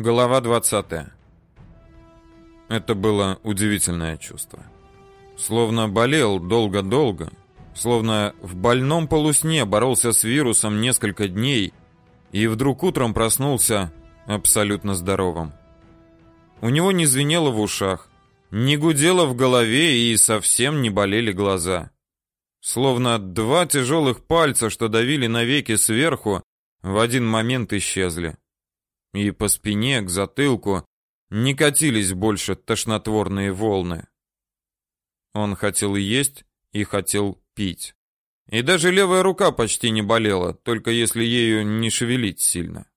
Глава 20. Это было удивительное чувство. Словно болел долго-долго, словно в больном полусне боролся с вирусом несколько дней и вдруг утром проснулся абсолютно здоровым. У него не звенело в ушах, не гудело в голове и совсем не болели глаза. Словно два тяжелых пальца, что давили навеки сверху, в один момент исчезли и по спине к затылку не катились больше тошнотворные волны. Он хотел есть и хотел пить. И даже левая рука почти не болела, только если ею не шевелить сильно.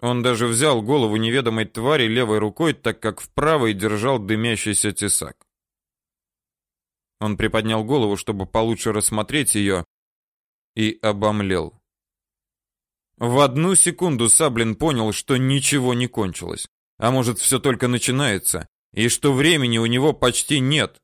Он даже взял голову неведомой твари левой рукой, так как в правой держал дымящийся тесак. Он приподнял голову, чтобы получше рассмотреть ее, и обомлел. В одну секунду Саблин понял, что ничего не кончилось. А может, все только начинается, и что времени у него почти нет.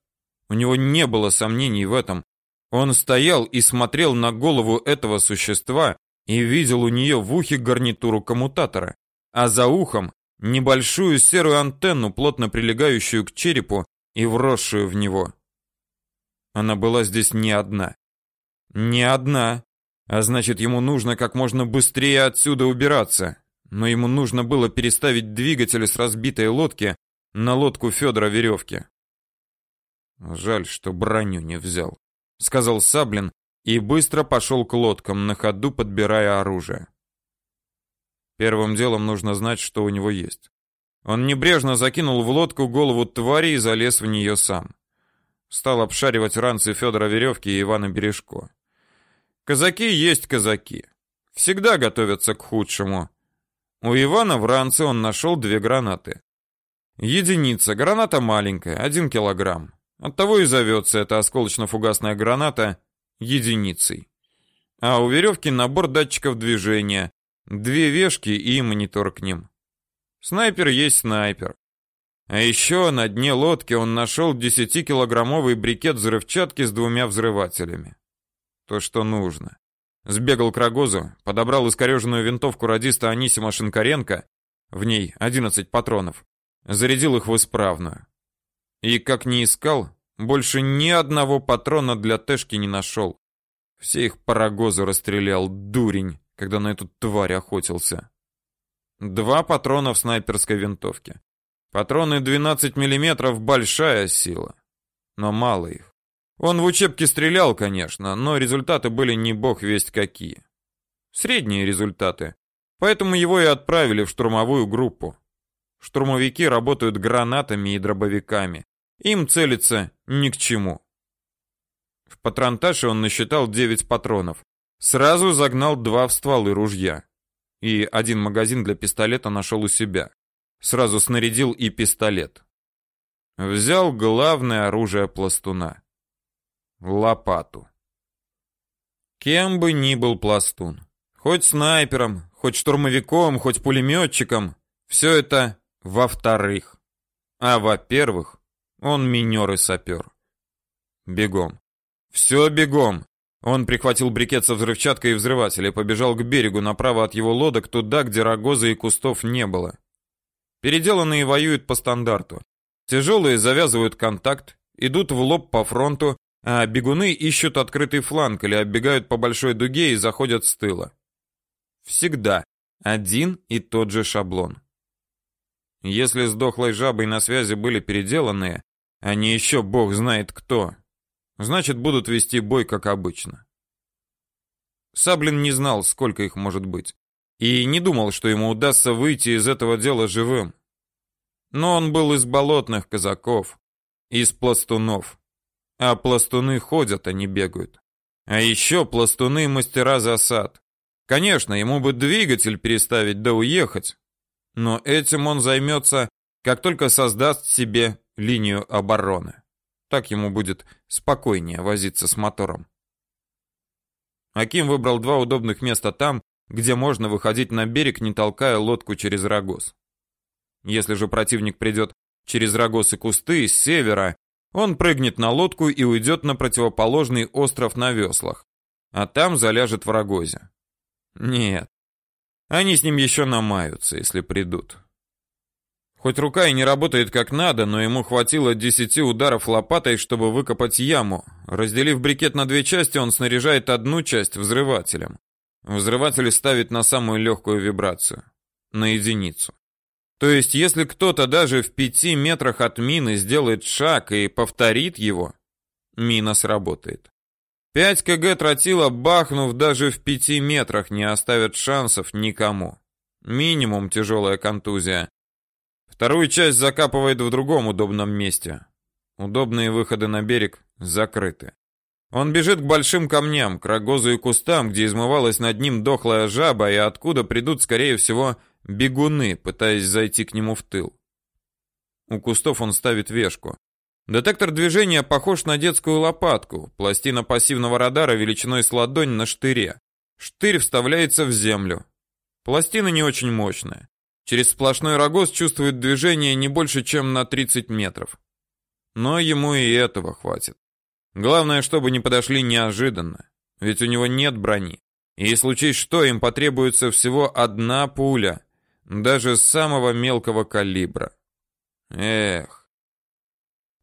У него не было сомнений в этом. Он стоял и смотрел на голову этого существа и видел у нее в ухе гарнитуру коммутатора, а за ухом небольшую серую антенну, плотно прилегающую к черепу и вросшую в него. Она была здесь не одна. Не одна, а значит, ему нужно как можно быстрее отсюда убираться. Но ему нужно было переставить двигатель с разбитой лодки на лодку Федора Веревки. Жаль, что броню не взял, сказал Саблин и быстро пошел к лодкам, на ходу подбирая оружие. Первым делом нужно знать, что у него есть. Он небрежно закинул в лодку голову твари и залез в нее сам. Стал обшаривать ранцы Федора Веревки и Ивана Бережко. Казаки есть казаки. Всегда готовятся к худшему. У Ивана в ранце он нашел две гранаты. Единица, граната маленькая, один килограмм. Оттого и зовется эта осколочно-фугасная граната единицей. А у веревки набор датчиков движения, две вешки и монитор к ним. Снайпер есть снайпер. А еще на дне лодки он нашел 10-килограммовый брикет взрывчатки с двумя взрывателями. То, что нужно. Сбегал к Рогозу, подобрал искореженную винтовку радиста Анисима Шинкаренко, в ней 11 патронов, зарядил их в исправную. И как ни искал, больше ни одного патрона для Тэшки не нашел. Все их по Рогозу расстрелял, дурень, когда на эту тварь охотился. Два патрона в снайперской винтовке. Патроны 12 мм большая сила, но мало их. Он в учебке стрелял, конечно, но результаты были не бог весть какие. Средние результаты. Поэтому его и отправили в штурмовую группу. Штурмовики работают гранатами и дробовиками. Им целиться ни к чему. В патронташе он насчитал 9 патронов. Сразу загнал два в стволы ружья. И один магазин для пистолета нашел у себя. Сразу снарядил и пистолет. Взял главное оружие пластуна лопату. Кем бы ни был пластун, хоть снайпером, хоть штурмовиком, хоть пулеметчиком, все это во-вторых. А во-первых, он минер и сапер. Бегом. Все бегом. Он прихватил брикет со взрывчаткой и взрыватель побежал к берегу направо от его лодок туда, где рогоза и кустов не было. Переделанные воюют по стандарту. Тяжелые завязывают контакт, идут в лоб по фронту, а бегуны ищут открытый фланг или оббегают по большой дуге и заходят с тыла. Всегда один и тот же шаблон. Если с дохлой жабой на связи были переделанные, а не еще бог знает кто, значит будут вести бой как обычно. Саблин не знал, сколько их может быть, и не думал, что ему удастся выйти из этого дела живым. Но он был из болотных казаков, из пластунов. А пластуны ходят, а не бегают. А еще пластуны мастера засад. Конечно, ему бы двигатель переставить да уехать. Но этим он займется, как только создаст себе линию обороны. Так ему будет спокойнее возиться с мотором. Аким выбрал два удобных места там, где можно выходить на берег, не толкая лодку через рогоз. Если же противник придет через рогоз и кусты с севера, он прыгнет на лодку и уйдет на противоположный остров на веслах, а там заляжет в Рогозе. Нет. Они с ним еще намаются, если придут. Хоть рука и не работает как надо, но ему хватило десяти ударов лопатой, чтобы выкопать яму. Разделив брикет на две части, он снаряжает одну часть взрывателем. Взрыватель ставит на самую легкую вибрацию, на единицу. То есть, если кто-то даже в пяти метрах от мины сделает шаг и повторит его, мина сработает. 5 кг тротила, бахнув даже в пяти метрах, не оставят шансов никому. Минимум тяжелая контузия. Вторую часть закапывает в другом удобном месте. Удобные выходы на берег закрыты. Он бежит к большим камням, к рогозу и кустам, где измывалась над ним дохлая жаба, и откуда придут, скорее всего, бегуны, пытаясь зайти к нему в тыл. У кустов он ставит вешку. Детектор движения похож на детскую лопатку, пластина пассивного радара величиной с ладонь на штыре. Штырь вставляется в землю. Пластина не очень мощная. Через сплошной рогоз чувствует движение не больше, чем на 30 метров. Но ему и этого хватит. Главное, чтобы не подошли неожиданно, ведь у него нет брони. И случись что, им потребуется всего одна пуля, даже самого мелкого калибра. Эх.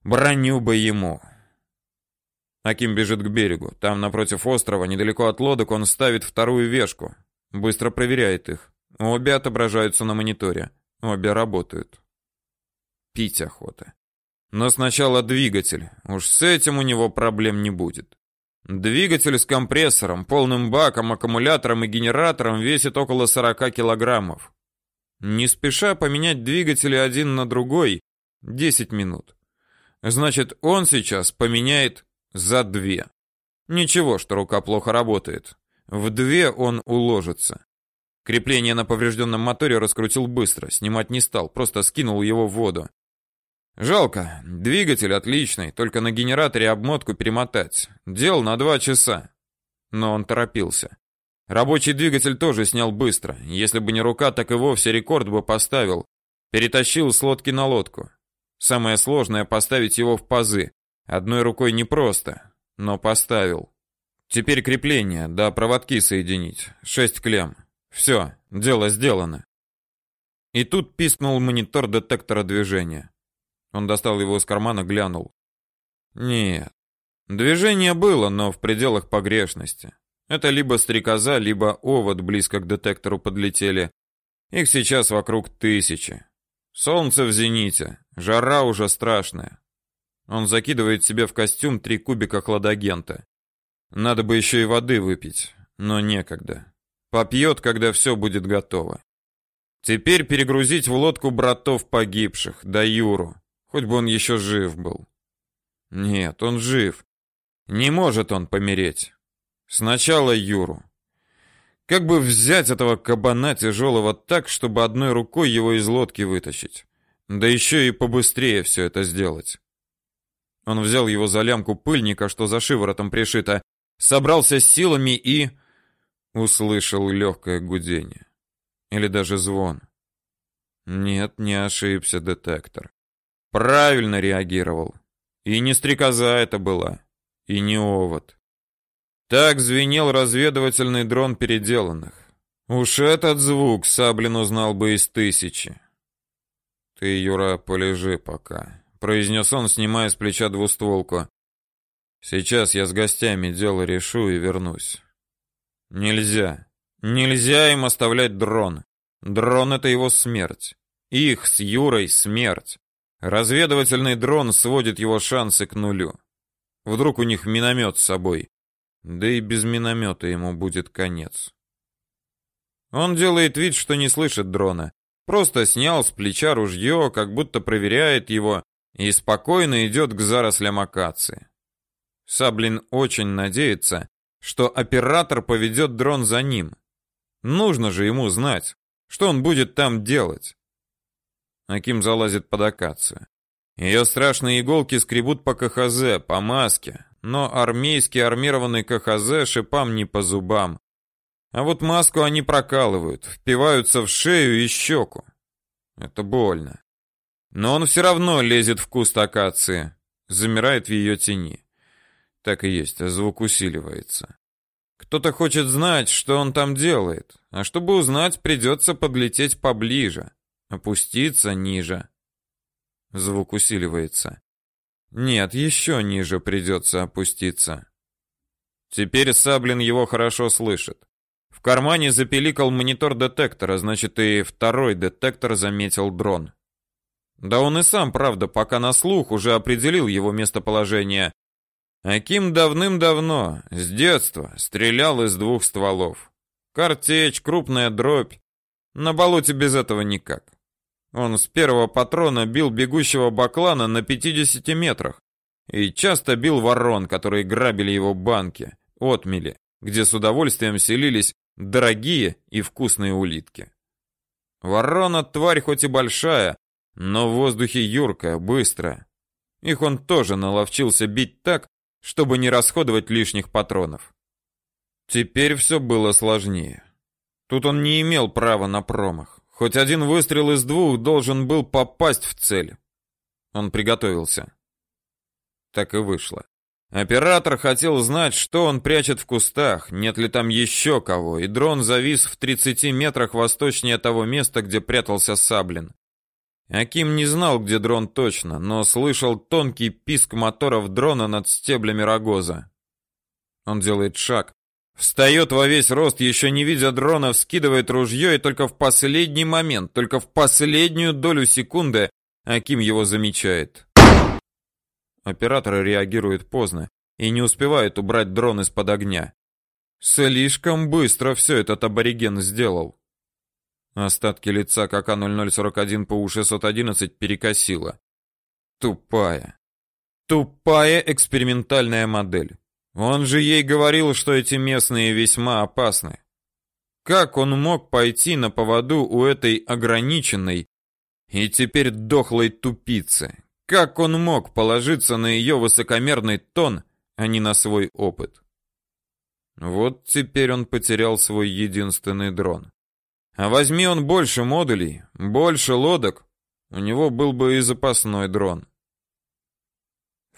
Броню бы ему. Аким бежит к берегу. Там напротив острова, недалеко от лодок, он ставит вторую вешку. Быстро проверяет их. Обе отображаются на мониторе. Обе работают. Пить охота. Но сначала двигатель. Уж с этим у него проблем не будет. Двигатель с компрессором, полным баком, аккумулятором и генератором весит около 40 килограммов. Не спеша поменять двигатели один на другой 10 минут. Значит, он сейчас поменяет за две. Ничего, что рука плохо работает. В две он уложится. Крепление на поврежденном моторе раскрутил быстро, снимать не стал, просто скинул его в воду. Жалко, двигатель отличный, только на генераторе обмотку перемотать. Дел на два часа. Но он торопился. Рабочий двигатель тоже снял быстро. Если бы не рука, так и вовсе рекорд бы поставил. Перетащил с лодки на лодку. Самое сложное поставить его в пазы. Одной рукой непросто, но поставил. Теперь крепление, да проводки соединить. Шесть клемм. Все, дело сделано. И тут пискнул монитор детектора движения. Он достал его из кармана, глянул. Нет. Движение было, но в пределах погрешности. Это либо стрекоза, либо овод близко к детектору подлетели. Их сейчас вокруг тысячи. Солнце в зените, жара уже страшная. Он закидывает себе в костюм три кубика хладагента. Надо бы еще и воды выпить, но некогда. Попьет, когда все будет готово. Теперь перегрузить в лодку братов погибших, да Юру, хоть бы он еще жив был. Нет, он жив. Не может он помереть. Сначала Юру. Как бы взять этого кабана тяжелого так, чтобы одной рукой его из лодки вытащить? Да еще и побыстрее все это сделать. Он взял его за лямку пыльника, что за шиворотом пришито, собрался с силами и услышал легкое гудение или даже звон. Нет, не ошибся детектор. Правильно реагировал. И не стрекоза это была, и не овод. Так звенел разведывательный дрон переделанных. Уж этот звук Саблин узнал бы из тысячи. Ты, Юра, полежи пока, произнес он, снимая с плеча двустволку. Сейчас я с гостями дело решу и вернусь. Нельзя. Нельзя им оставлять дрон. Дрон это его смерть. Их с Юрой смерть. Разведывательный дрон сводит его шансы к нулю. Вдруг у них миномет с собой. Да и без миномета ему будет конец. Он делает вид, что не слышит дрона. Просто снял с плеча ружье, как будто проверяет его, и спокойно идет к зарослям акации. Саблин очень надеется, что оператор поведет дрон за ним. Нужно же ему знать, что он будет там делать. Аким залазит под акацию. Ее страшные иголки скребут по КХЗ, по маске, но армейский армированный КХЗ шипам не по зубам. А вот маску они прокалывают, впиваются в шею и щеку. Это больно. Но он все равно лезет в куст акации, замирает в ее тени. Так и есть, а звук усиливается. Кто-то хочет знать, что он там делает, а чтобы узнать, придется подлететь поближе. Опуститься ниже. Звук усиливается. Нет, еще ниже придется опуститься. Теперь Саблин его хорошо слышит. В кармане запеликал монитор детектора, значит и второй детектор заметил дрон. Да он и сам, правда, пока на слух уже определил его местоположение. Аким давным-давно, с детства, стрелял из двух стволов. Картечь, крупная дробь. На болоте без этого никак. Он с первого патрона бил бегущего баклана на 50 метрах и часто бил ворон, которые грабили его банки, отмели, где с удовольствием селились дорогие и вкусные улитки. Ворона тварь хоть и большая, но в воздухе юркая, быстрая. Их он тоже наловчился бить так, чтобы не расходовать лишних патронов. Теперь все было сложнее. Тут он не имел права на промах. Хоть один выстрел из двух должен был попасть в цель. Он приготовился. Так и вышло. Оператор хотел знать, что он прячет в кустах, нет ли там еще кого, и дрон завис в 30 метрах восточнее того места, где прятался Саблин. Аким не знал, где дрон точно, но слышал тонкий писк моторов дрона над стеблями рогоза. Он делает шаг, Встает во весь рост, еще не видя дрона, вскидывает ружье, и только в последний момент, только в последнюю долю секунды Аким его замечает. Оператор реагирует поздно и не успевает убрать дрон из-под огня. Слишком быстро все этот абориген сделал. Остатки лица КК-0041 по У-611 перекосило. Тупая. Тупая экспериментальная модель. Он же ей говорил, что эти местные весьма опасны. Как он мог пойти на поводу у этой ограниченной и теперь дохлой тупицы? Как он мог положиться на ее высокомерный тон, а не на свой опыт? Вот теперь он потерял свой единственный дрон. А возьми он больше модулей, больше лодок, у него был бы и запасной дрон.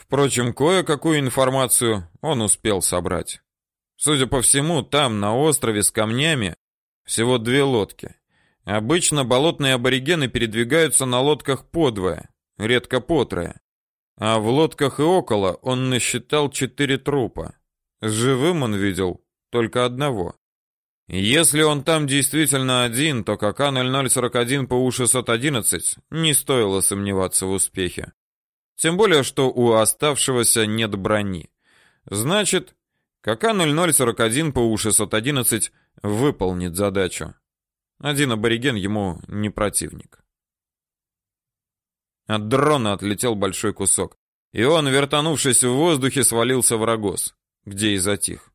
Впрочем, кое-какую информацию он успел собрать. Судя по всему, там, на острове с камнями, всего две лодки. Обычно болотные аборигены передвигаются на лодках подвое, редко по трое. А в лодках и около он насчитал четыре трупа. Живым он видел только одного. Если он там действительно один, то КК-0041 по У-611 не стоило сомневаться в успехе. Тем более, что у оставшегося нет брони. Значит, КК-0041 по У-611 выполнит задачу. Один абориген ему не противник. От дрона отлетел большой кусок, и он, вертанувшись в воздухе, свалился в рогоз, где и затих.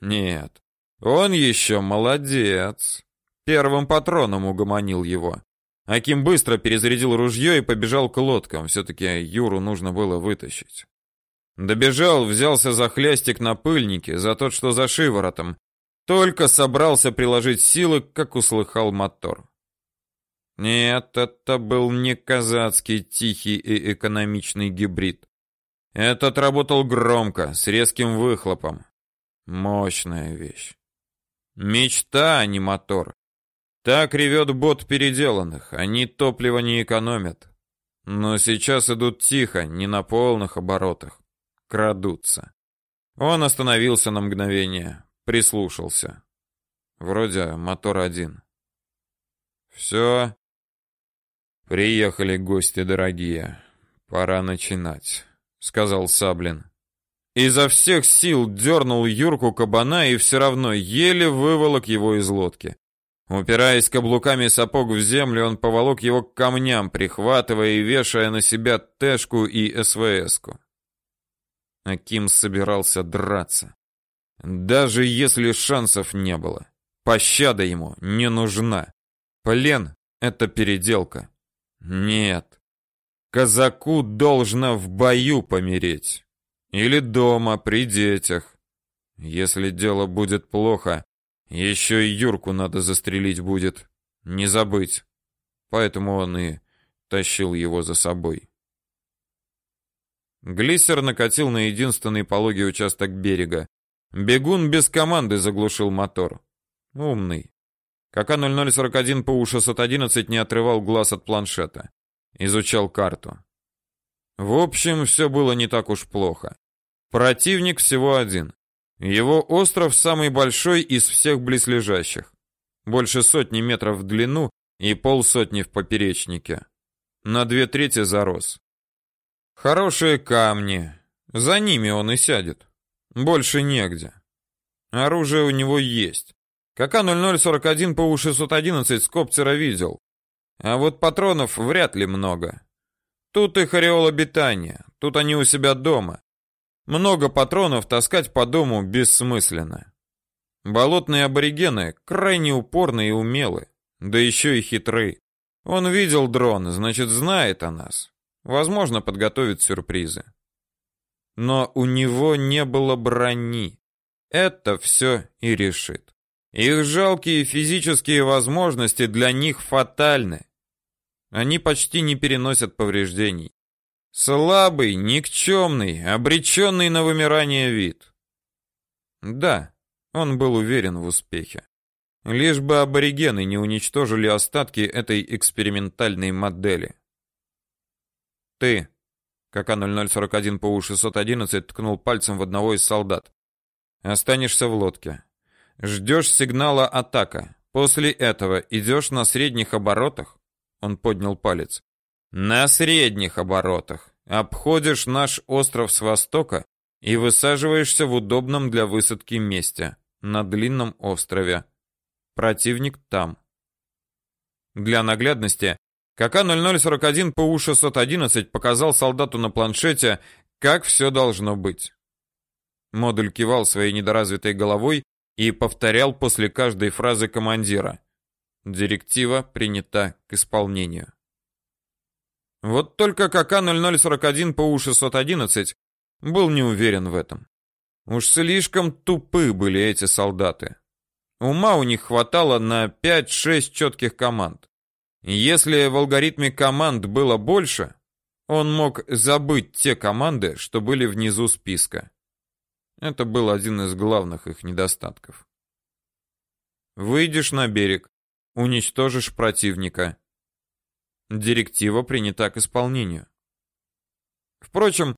Нет, он еще молодец. Первым патроном угомонил его. Аким быстро перезарядил ружье и побежал к лодкам. Все-таки Юру нужно было вытащить. Добежал, взялся за хлястик на пыльнике, за тот, что за шиворотом. Только собрался приложить силы, как услыхал мотор. Нет, это был не казацкий тихий и экономичный гибрид. Этот работал громко, с резким выхлопом. Мощная вещь. Мечта, а не мотор. Так ревет бот переделанных, они топливо не экономят. Но сейчас идут тихо, не на полных оборотах. Крадутся. Он остановился на мгновение, прислушался. Вроде мотор один. Все. Приехали гости дорогие. Пора начинать, сказал Саблин. Изо всех сил дернул Юрку кабана и все равно еле выволок его из лодки. Упираясь каблуками сапог в землю, он поволок его к камням, прихватывая и вешая на себя Тэшку и СВСку. Аким собирался драться. Даже если шансов не было. Пощада ему не нужна. Плен — это переделка. Нет. Казаку должно в бою помереть. Или дома, при детях. Если дело будет плохо, еще и Юрку надо застрелить будет. Не забыть. Поэтому он и тащил его за собой. Глиссер накатил на единственный пологий участок берега. Бегун без команды заглушил мотор. Умный. КК-0041 по УШ-111 не отрывал глаз от планшета. Изучал карту. В общем, все было не так уж плохо. Противник всего один. Его остров самый большой из всех близлежащих. Больше сотни метров в длину и полсотни в поперечнике. На две трети зарос. Хорошие камни. За ними он и сядет. Больше негде. Оружие у него есть. КК-0041 по У-611 с коптера видел. А вот патронов вряд ли много. Тут их ореол обитания, тут они у себя дома. Много патронов таскать по дому бессмысленно. Болотные аборигены крайне упорны и умелы, да еще и хитры. Он видел дрон, значит, знает о нас. Возможно, подготовит сюрпризы. Но у него не было брони. Это все и решит. Их жалкие физические возможности для них фатальны. Они почти не переносят повреждений. Слабый, никчемный, обреченный на вымирание вид. Да, он был уверен в успехе. Лишь бы аборигены не уничтожили остатки этой экспериментальной модели. Ты, КК-0041 по У-611 ткнул пальцем в одного из солдат. Останешься в лодке. Ждешь сигнала атака. После этого идешь на средних оборотах. Он поднял палец. На средних оборотах. Обходишь наш остров с востока и высаживаешься в удобном для высадки месте на длинном острове. Противник там. Для наглядности КК-0041 ПУ-611 показал солдату на планшете, как все должно быть. Модуль кивал своей недоразвитой головой и повторял после каждой фразы командира. Директива принята к исполнению. Вот только КК-0041 по У-611 был не уверен в этом. Уж слишком тупы были эти солдаты. Ума у них хватало на 5-6 четких команд. Если в алгоритме команд было больше, он мог забыть те команды, что были внизу списка. Это был один из главных их недостатков. Выйдешь на берег, уничтожишь противника. Директива принята к исполнению. Впрочем,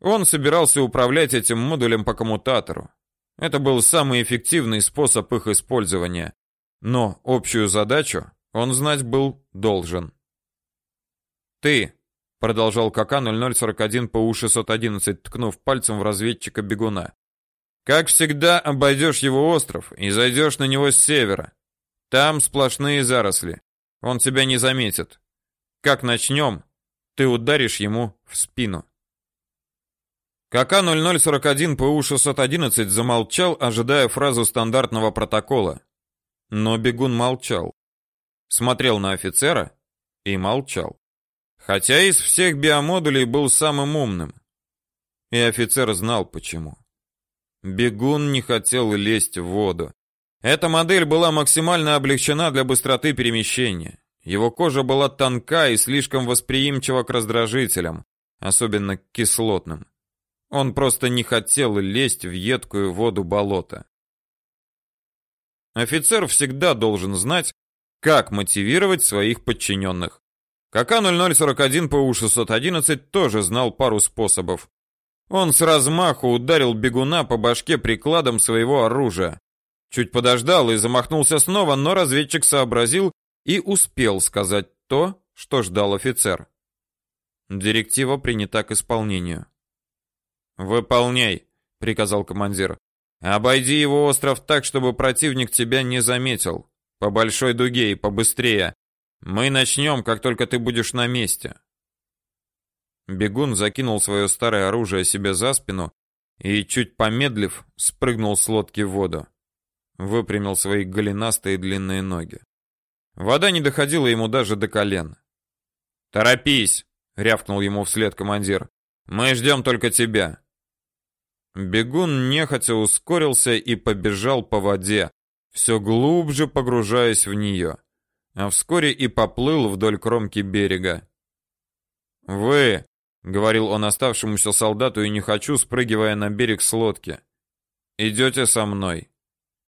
он собирался управлять этим модулем по коммутатору. Это был самый эффективный способ их использования, но общую задачу он знать был должен. Ты продолжал КК-0041 по У-611, ткнув пальцем в разведчика бегуна. Как всегда, обойдешь его остров и зайдешь на него с севера. Там сплошные заросли. Он тебя не заметит. Как начнем, ты ударишь ему в спину. КК-0041 по У-611 замолчал, ожидая фразу стандартного протокола. Но бегун молчал. Смотрел на офицера и молчал. Хотя из всех биомодулей был самым умным. И офицер знал почему. Бегун не хотел лезть в воду. Эта модель была максимально облегчена для быстроты перемещения. Его кожа была тонка и слишком восприимчива к раздражителям, особенно к кислотным. Он просто не хотел лезть в едкую воду болота. Офицер всегда должен знать, как мотивировать своих подчиненных. КК-0041 по У-611 тоже знал пару способов. Он с размаху ударил бегуна по башке прикладом своего оружия. Чуть подождал и замахнулся снова, но разведчик сообразил и успел сказать то, что ждал офицер. Директива принята к исполнению. «Выполняй», — приказал командир. «Обойди его остров так, чтобы противник тебя не заметил. По большой дуге и побыстрее. Мы начнем, как только ты будешь на месте. Бегун закинул свое старое оружие себе за спину и чуть помедлив, спрыгнул с лодки в воду. Выпрямил свои голенастые длинные ноги. Вода не доходила ему даже до колен. "Торопись", рявкнул ему вслед командир. "Мы ждем только тебя". Бегун нехотя ускорился и побежал по воде, все глубже погружаясь в нее, а вскоре и поплыл вдоль кромки берега. «Вы!» — говорил он оставшемуся солдату и не хочу, спрыгивая на берег с лодки. «Идете со мной.